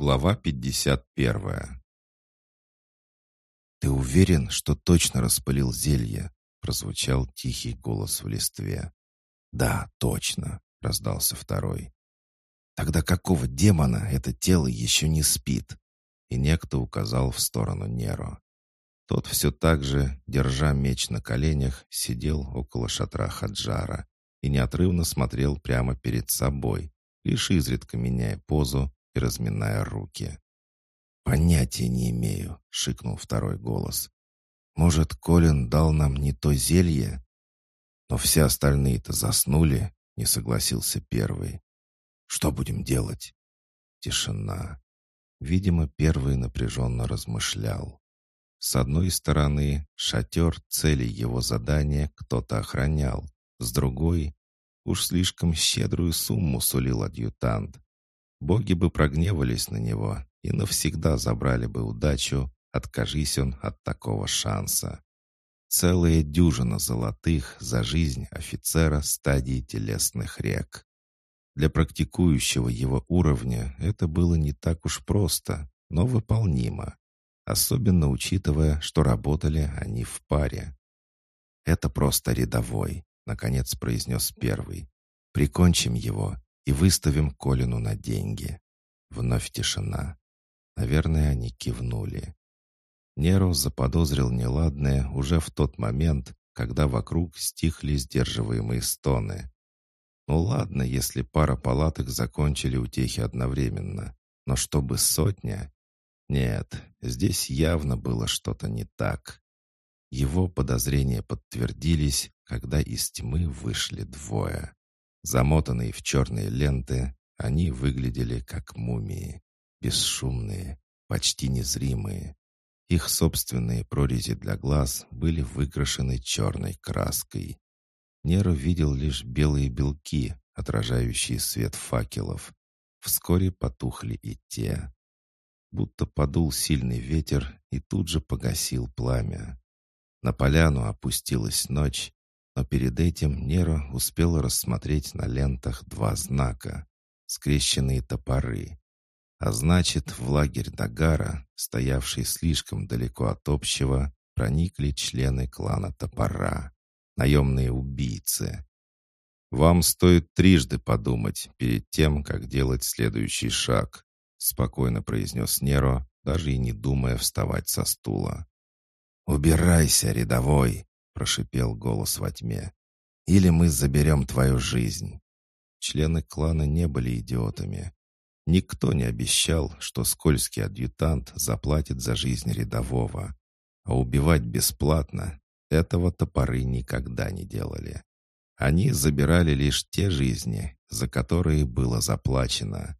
Глава 51 «Ты уверен, что точно распылил зелье?» — прозвучал тихий голос в листве. «Да, точно», — раздался второй. «Тогда какого демона это тело еще не спит?» И некто указал в сторону Неро. Тот все так же, держа меч на коленях, сидел около шатра Хаджара и неотрывно смотрел прямо перед собой, лишь изредка меняя позу и разминая руки. «Понятия не имею», — шикнул второй голос. «Может, Колин дал нам не то зелье?» «Но все остальные-то заснули», — не согласился первый. «Что будем делать?» Тишина. Видимо, первый напряженно размышлял. С одной стороны, шатер цели его задания кто-то охранял. С другой, уж слишком щедрую сумму сулил адъютант. Боги бы прогневались на него и навсегда забрали бы удачу, откажись он от такого шанса. Целая дюжина золотых за жизнь офицера стадии телесных рек. Для практикующего его уровня это было не так уж просто, но выполнимо, особенно учитывая, что работали они в паре. «Это просто рядовой», — наконец произнес первый. «Прикончим его и выставим Колину на деньги». Вновь тишина. Наверное, они кивнули. Неро заподозрил неладное уже в тот момент, когда вокруг стихли сдерживаемые стоны. Ну ладно, если пара палаток закончили утехи одновременно, но чтобы сотня... Нет, здесь явно было что-то не так. Его подозрения подтвердились, когда из тьмы вышли двое. Замотанные в черные ленты, они выглядели как мумии. Бесшумные, почти незримые. Их собственные прорези для глаз были выкрашены черной краской. Неру видел лишь белые белки, отражающие свет факелов. Вскоре потухли и те. Будто подул сильный ветер и тут же погасил пламя. На поляну опустилась ночь, но перед этим Нера успела рассмотреть на лентах два знака — скрещенные топоры. А значит, в лагерь Дагара, стоявший слишком далеко от общего, проникли члены клана Топора, наемные убийцы. «Вам стоит трижды подумать перед тем, как делать следующий шаг», спокойно произнес Неро, даже и не думая вставать со стула. «Убирайся, рядовой!» Прошипел голос во тьме. «Или мы заберем твою жизнь». Члены клана не были идиотами. Никто не обещал, что скользкий адъютант заплатит за жизнь рядового. А убивать бесплатно — этого топоры никогда не делали. Они забирали лишь те жизни, за которые было заплачено.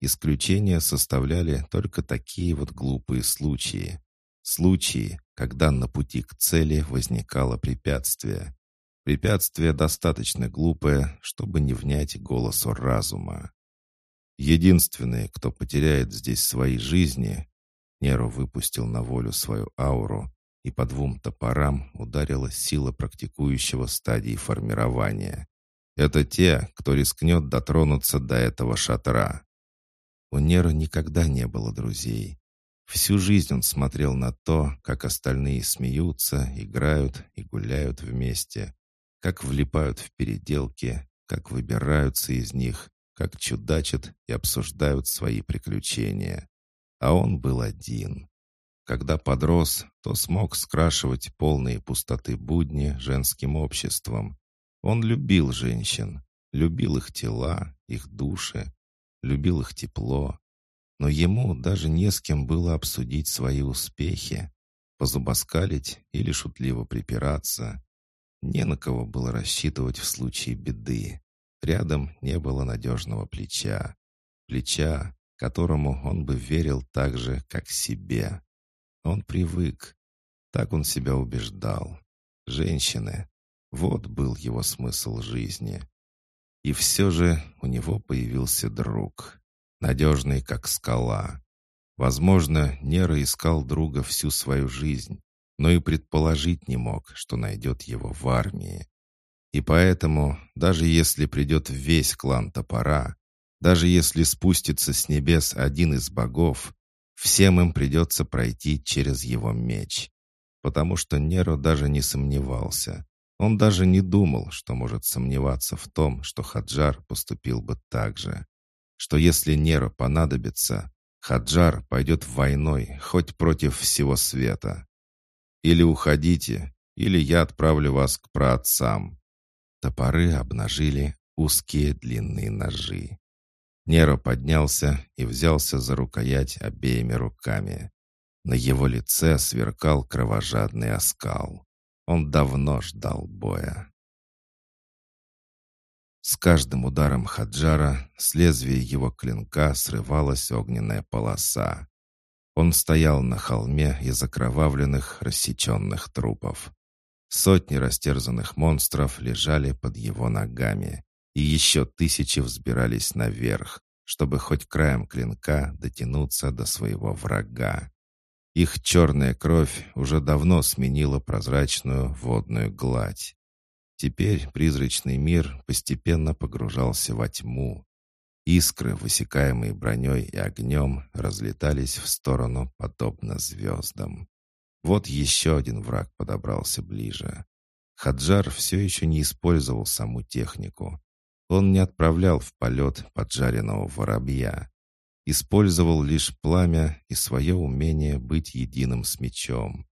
Исключения составляли только такие вот глупые случаи. Случаи, когда на пути к цели возникало препятствие. Препятствие достаточно глупое, чтобы не внять голосу разума. Единственный, кто потеряет здесь свои жизни, Неро выпустил на волю свою ауру, и по двум топорам ударила сила практикующего стадии формирования. Это те, кто рискнет дотронуться до этого шатра. У Нера никогда не было друзей. Всю жизнь он смотрел на то, как остальные смеются, играют и гуляют вместе, как влипают в переделки, как выбираются из них, как чудачат и обсуждают свои приключения. А он был один. Когда подрос, то смог скрашивать полные пустоты будни женским обществом. Он любил женщин, любил их тела, их души, любил их тепло, но ему даже не с кем было обсудить свои успехи, позубоскалить или шутливо припираться. Не на кого было рассчитывать в случае беды. Рядом не было надежного плеча. Плеча, которому он бы верил так же, как себе. Он привык. Так он себя убеждал. Женщины. Вот был его смысл жизни. И все же у него появился друг надежный, как скала. Возможно, Нера искал друга всю свою жизнь, но и предположить не мог, что найдет его в армии. И поэтому, даже если придет весь клан топора, Даже если спустится с небес один из богов, всем им придется пройти через его меч. Потому что Неро даже не сомневался. Он даже не думал, что может сомневаться в том, что Хаджар поступил бы так же. Что если Неро понадобится, Хаджар пойдет войной хоть против всего света. Или уходите, или я отправлю вас к праотцам». Топоры обнажили узкие длинные ножи. Неро поднялся и взялся за рукоять обеими руками. На его лице сверкал кровожадный оскал. Он давно ждал боя. С каждым ударом Хаджара с лезвия его клинка срывалась огненная полоса. Он стоял на холме из окровавленных, рассеченных трупов. Сотни растерзанных монстров лежали под его ногами и еще тысячи взбирались наверх, чтобы хоть краем клинка дотянуться до своего врага. Их черная кровь уже давно сменила прозрачную водную гладь. Теперь призрачный мир постепенно погружался во тьму. Искры, высекаемые броней и огнем, разлетались в сторону, подобно звездам. Вот еще один враг подобрался ближе. Хаджар все еще не использовал саму технику. Он не отправлял в полет поджаренного воробья. Использовал лишь пламя и свое умение быть единым с мечом.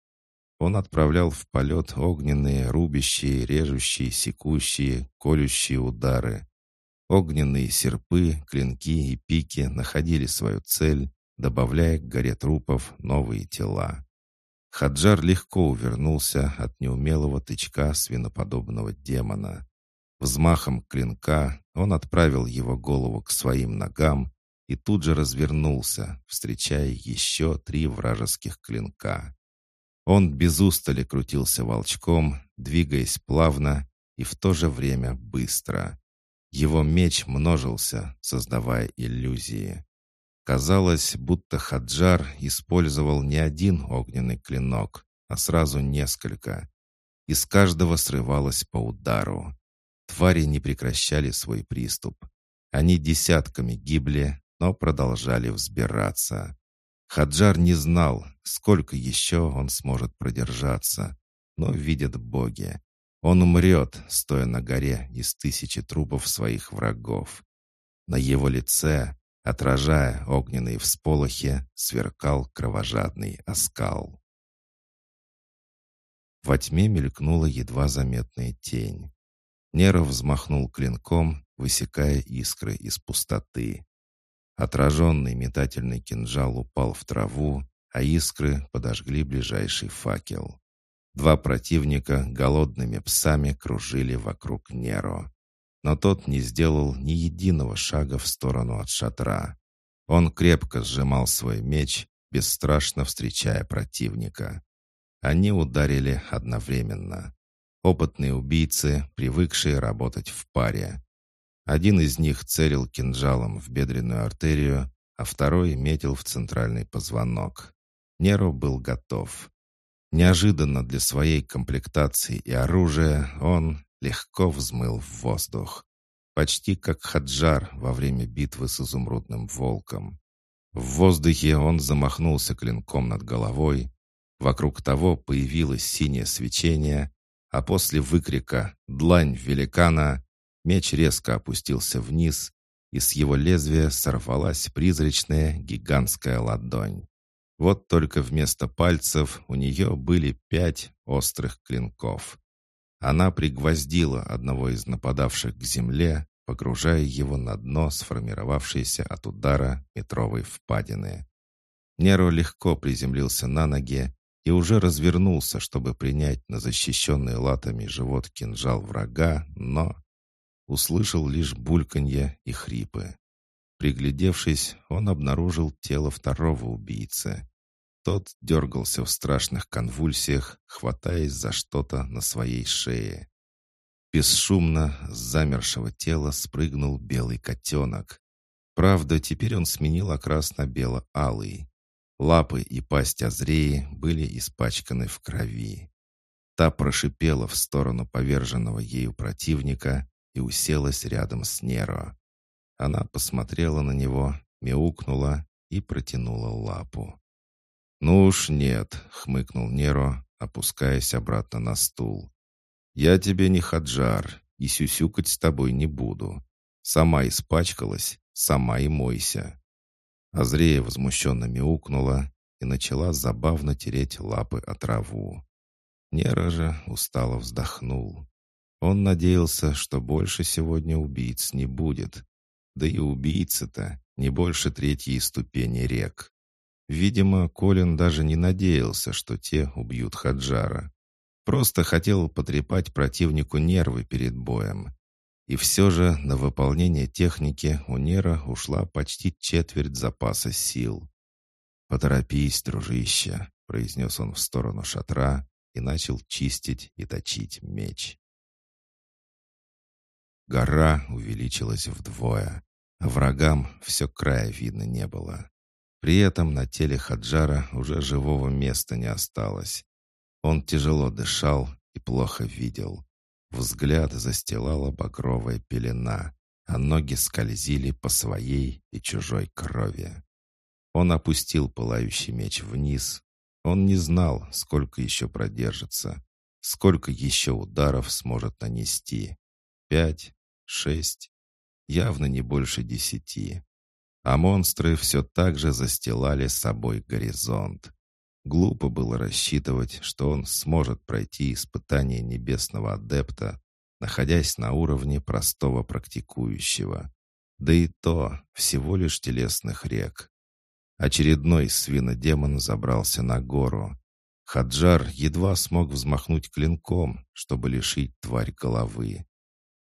Он отправлял в полет огненные, рубящие, режущие, секущие, колющие удары. Огненные серпы, клинки и пики находили свою цель, добавляя к горе трупов новые тела. Хаджар легко увернулся от неумелого тычка свиноподобного демона. Взмахом клинка он отправил его голову к своим ногам и тут же развернулся, встречая еще три вражеских клинка. Он без устали крутился волчком, двигаясь плавно и в то же время быстро. Его меч множился, создавая иллюзии. Казалось, будто Хаджар использовал не один огненный клинок, а сразу несколько. Из каждого срывалось по удару. Твари не прекращали свой приступ. Они десятками гибли, но продолжали взбираться. Хаджар не знал, сколько еще он сможет продержаться, но видят боги. Он умрет, стоя на горе из тысячи трупов своих врагов. На его лице, отражая огненные всполохи, сверкал кровожадный оскал. Во тьме мелькнула едва заметная тень. Нера взмахнул клинком, высекая искры из пустоты. Отраженный метательный кинжал упал в траву, а искры подожгли ближайший факел. Два противника голодными псами кружили вокруг Неро. Но тот не сделал ни единого шага в сторону от шатра. Он крепко сжимал свой меч, бесстрашно встречая противника. Они ударили одновременно. Опытные убийцы, привыкшие работать в паре. Один из них целил кинжалом в бедренную артерию, а второй метил в центральный позвонок. Неро был готов. Неожиданно для своей комплектации и оружия он легко взмыл в воздух. Почти как Хаджар во время битвы с изумрудным волком. В воздухе он замахнулся клинком над головой. Вокруг того появилось синее свечение, а после выкрика «Длань великана!» Меч резко опустился вниз, и с его лезвия сорвалась призрачная гигантская ладонь. Вот только вместо пальцев у нее были пять острых клинков. Она пригвоздила одного из нападавших к земле, погружая его на дно сформировавшейся от удара метровой впадины. Неро легко приземлился на ноги и уже развернулся, чтобы принять на защищенный латами живот кинжал врага, но услышал лишь бульканье и хрипы. Приглядевшись, он обнаружил тело второго убийцы. Тот дергался в страшных конвульсиях, хватаясь за что-то на своей шее. Бесшумно с замершего тела спрыгнул белый котенок. Правда, теперь он сменил окрас на бело-алый. Лапы и пасть Азреи были испачканы в крови. Та прошипела в сторону поверженного ею противника и уселась рядом с Неро. Она посмотрела на него, мяукнула и протянула лапу. «Ну уж нет», — хмыкнул Неро, опускаясь обратно на стул. «Я тебе не хаджар, и сюсюкать с тобой не буду. Сама испачкалась, сама и мойся». Азрея возмущенно мяукнула и начала забавно тереть лапы о траву. Нера же устало вздохнул. Он надеялся, что больше сегодня убийц не будет. Да и убийцы-то не больше третьей ступени рек. Видимо, Колин даже не надеялся, что те убьют Хаджара. Просто хотел потрепать противнику нервы перед боем. И все же на выполнение техники у Нера ушла почти четверть запаса сил. «Поторопись, дружище», — произнес он в сторону шатра и начал чистить и точить меч. Гора увеличилась вдвое, врагам все края видно не было. При этом на теле Хаджара уже живого места не осталось. Он тяжело дышал и плохо видел. Взгляд застилала багровая пелена, а ноги скользили по своей и чужой крови. Он опустил пылающий меч вниз. Он не знал, сколько еще продержится, сколько еще ударов сможет нанести. Пять, шесть, явно не больше десяти а монстры все так же застилали собой горизонт. Глупо было рассчитывать, что он сможет пройти испытание небесного адепта, находясь на уровне простого практикующего. Да и то всего лишь телесных рек. Очередной свинодемон забрался на гору. Хаджар едва смог взмахнуть клинком, чтобы лишить тварь головы.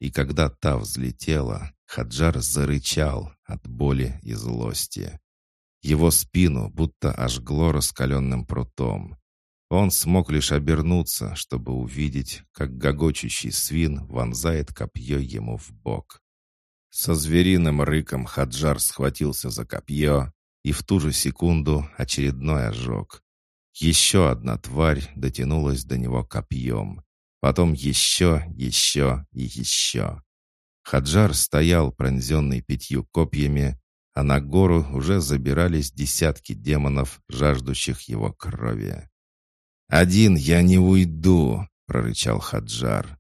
И когда та взлетела, Хаджар зарычал от боли и злости. Его спину будто ожгло раскаленным прутом. Он смог лишь обернуться, чтобы увидеть, как гогочущий свин вонзает копье ему в бок. Со звериным рыком Хаджар схватился за копье, и в ту же секунду очередной ожог. Еще одна тварь дотянулась до него копьем. Потом еще, еще и еще. Хаджар стоял, пронзенный пятью копьями, а на гору уже забирались десятки демонов, жаждущих его крови. «Один я не уйду!» — прорычал Хаджар.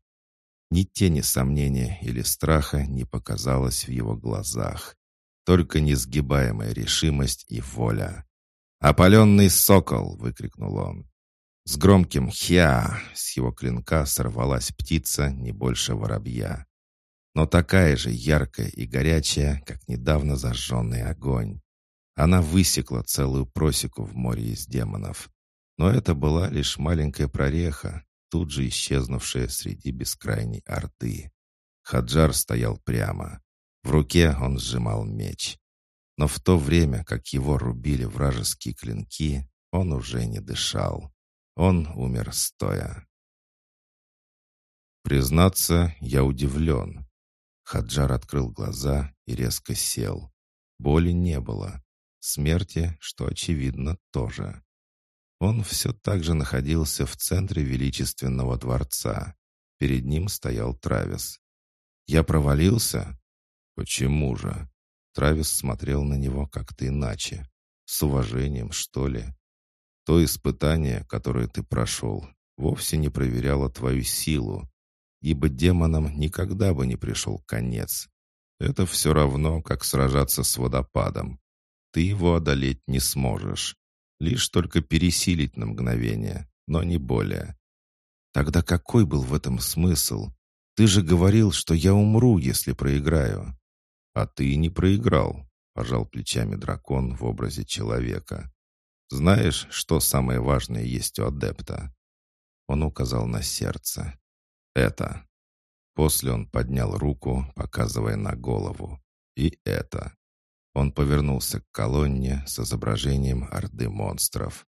Ни тени сомнения или страха не показалось в его глазах. Только несгибаемая решимость и воля. «Опаленный сокол!» — выкрикнул он. С громким «хя» с его клинка сорвалась птица не больше воробья но такая же яркая и горячая, как недавно зажженный огонь. Она высекла целую просеку в море из демонов. Но это была лишь маленькая прореха, тут же исчезнувшая среди бескрайней орды. Хаджар стоял прямо. В руке он сжимал меч. Но в то время, как его рубили вражеские клинки, он уже не дышал. Он умер стоя. Признаться, я удивлен. Хаджар открыл глаза и резко сел. Боли не было. Смерти, что очевидно, тоже. Он все так же находился в центре величественного дворца. Перед ним стоял Травис. «Я провалился?» «Почему же?» Травис смотрел на него как-то иначе. С уважением, что ли? То испытание, которое ты прошел, вовсе не проверяло твою силу, ибо демонам никогда бы не пришел конец. Это все равно, как сражаться с водопадом. Ты его одолеть не сможешь. Лишь только пересилить на мгновение, но не более. Тогда какой был в этом смысл? Ты же говорил, что я умру, если проиграю. А ты не проиграл, пожал плечами дракон в образе человека. Знаешь, что самое важное есть у адепта? Он указал на сердце. Это. После он поднял руку, показывая на голову. И это. Он повернулся к колонне с изображением орды монстров.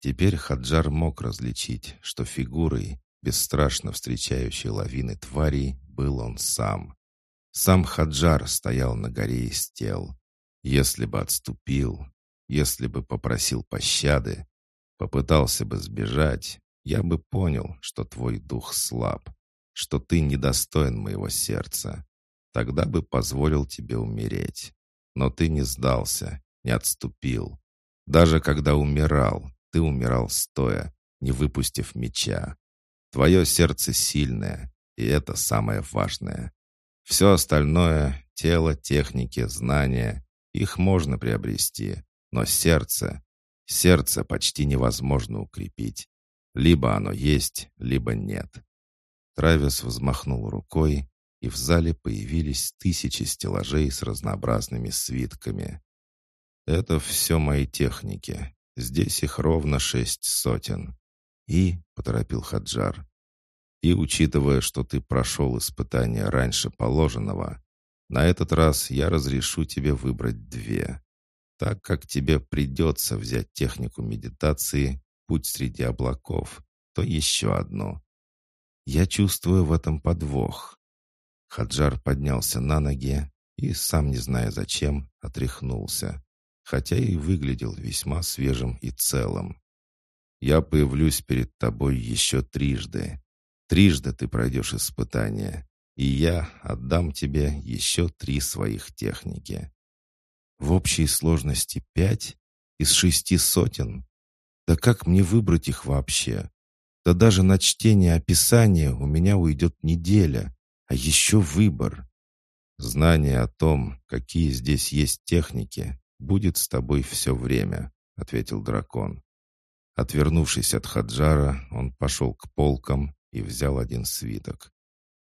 Теперь Хаджар мог различить, что фигурой, бесстрашно встречающей лавины тварей, был он сам. Сам Хаджар стоял на горе из тел. Если бы отступил, если бы попросил пощады, попытался бы сбежать, я бы понял, что твой дух слаб, что ты недостоин моего сердца. тогда бы позволил тебе умереть. Но ты не сдался, не отступил. Даже когда умирал, ты умирал стоя, не выпустив меча. Твое сердце сильное, и это самое важное. Все остальное — тело, техники, знания — их можно приобрести. Но сердце... Сердце почти невозможно укрепить. Либо оно есть, либо нет. Травис взмахнул рукой, и в зале появились тысячи стеллажей с разнообразными свитками. «Это все мои техники. Здесь их ровно шесть сотен». «И», — поторопил Хаджар, «и учитывая, что ты прошел испытание раньше положенного, на этот раз я разрешу тебе выбрать две. Так как тебе придется взять технику медитации «Путь среди облаков», то еще одну. Я чувствую в этом подвох. Хаджар поднялся на ноги и, сам не зная зачем, отряхнулся, хотя и выглядел весьма свежим и целым. «Я появлюсь перед тобой еще трижды. Трижды ты пройдешь испытание, и я отдам тебе еще три своих техники. В общей сложности пять из шести сотен? Да как мне выбрать их вообще? Да даже на чтение описания у меня уйдет неделя, а еще выбор. Знание о том, какие здесь есть техники, будет с тобой все время, ответил дракон. Отвернувшись от Хаджара, он пошел к полкам и взял один свиток.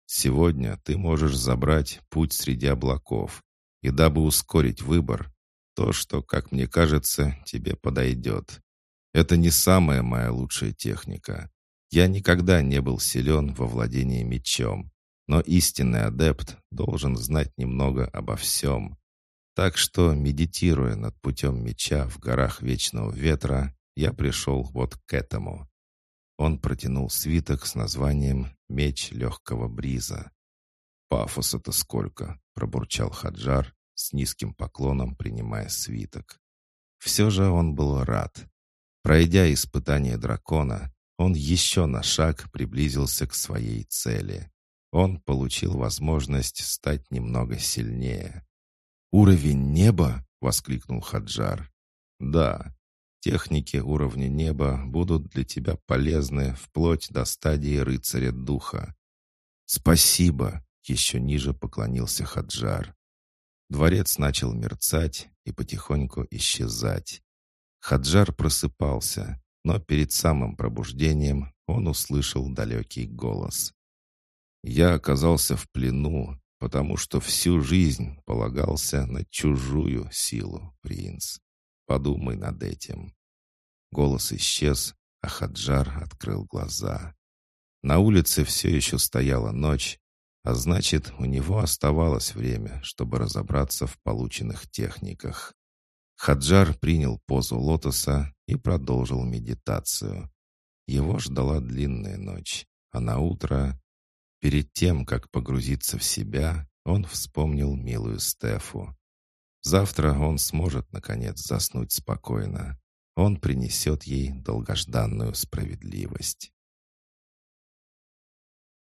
«Сегодня ты можешь забрать путь среди облаков, и дабы ускорить выбор, то, что, как мне кажется, тебе подойдет. Это не самая моя лучшая техника. Я никогда не был силен во владении мечом, но истинный адепт должен знать немного обо всем. Так что, медитируя над путем меча в горах Вечного Ветра, я пришел вот к этому. Он протянул свиток с названием «Меч легкого бриза». «Пафоса-то сколько!» — пробурчал Хаджар, с низким поклоном принимая свиток. Все же он был рад. Пройдя испытание дракона, он еще на шаг приблизился к своей цели. Он получил возможность стать немного сильнее. «Уровень неба?» — воскликнул Хаджар. «Да, техники уровня неба будут для тебя полезны вплоть до стадии рыцаря духа». «Спасибо!» — еще ниже поклонился Хаджар. Дворец начал мерцать и потихоньку исчезать. Хаджар просыпался, но перед самым пробуждением он услышал далекий голос. «Я оказался в плену, потому что всю жизнь полагался на чужую силу, принц. Подумай над этим». Голос исчез, а Хаджар открыл глаза. На улице все еще стояла ночь, а значит, у него оставалось время, чтобы разобраться в полученных техниках. Хаджар принял позу лотоса и продолжил медитацию. Его ждала длинная ночь, а на утро, перед тем, как погрузиться в себя, он вспомнил милую Стефу. Завтра он сможет, наконец, заснуть спокойно. Он принесет ей долгожданную справедливость.